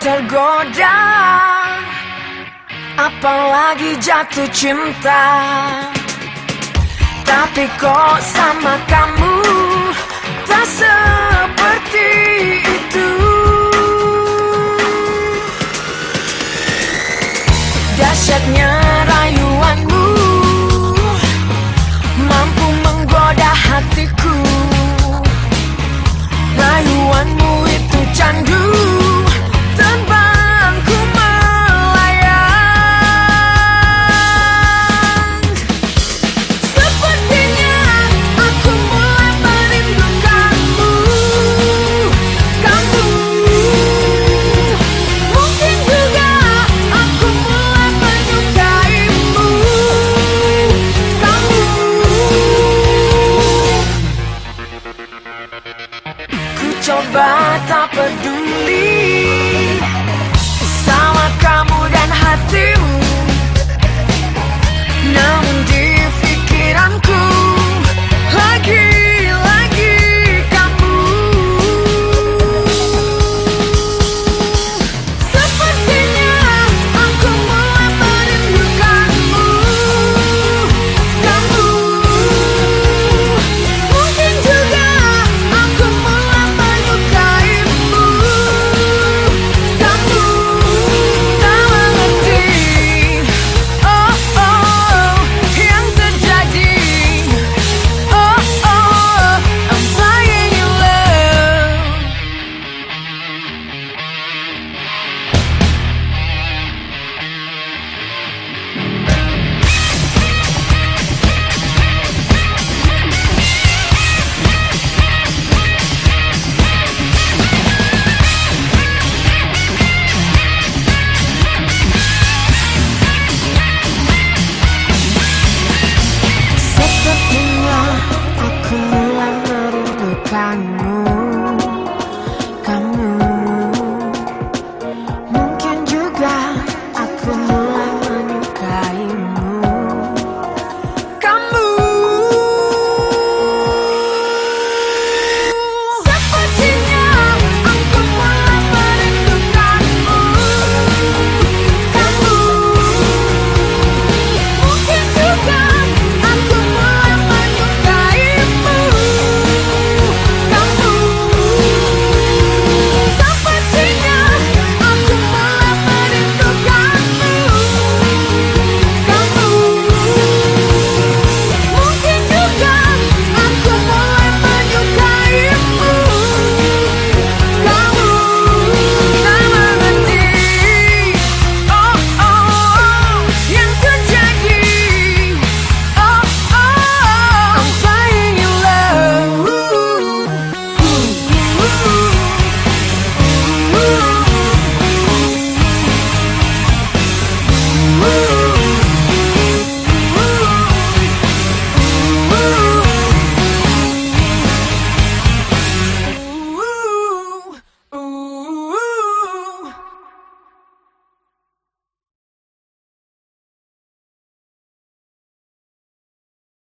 tergoda. Apalagi jatuh cinta. Tapi kok sama kamu Tak seperti itu? Dahsyatnya rayuanmu Mampu menggoda hatiku coba tak peduli. Sama kamu dan hatimu. I'm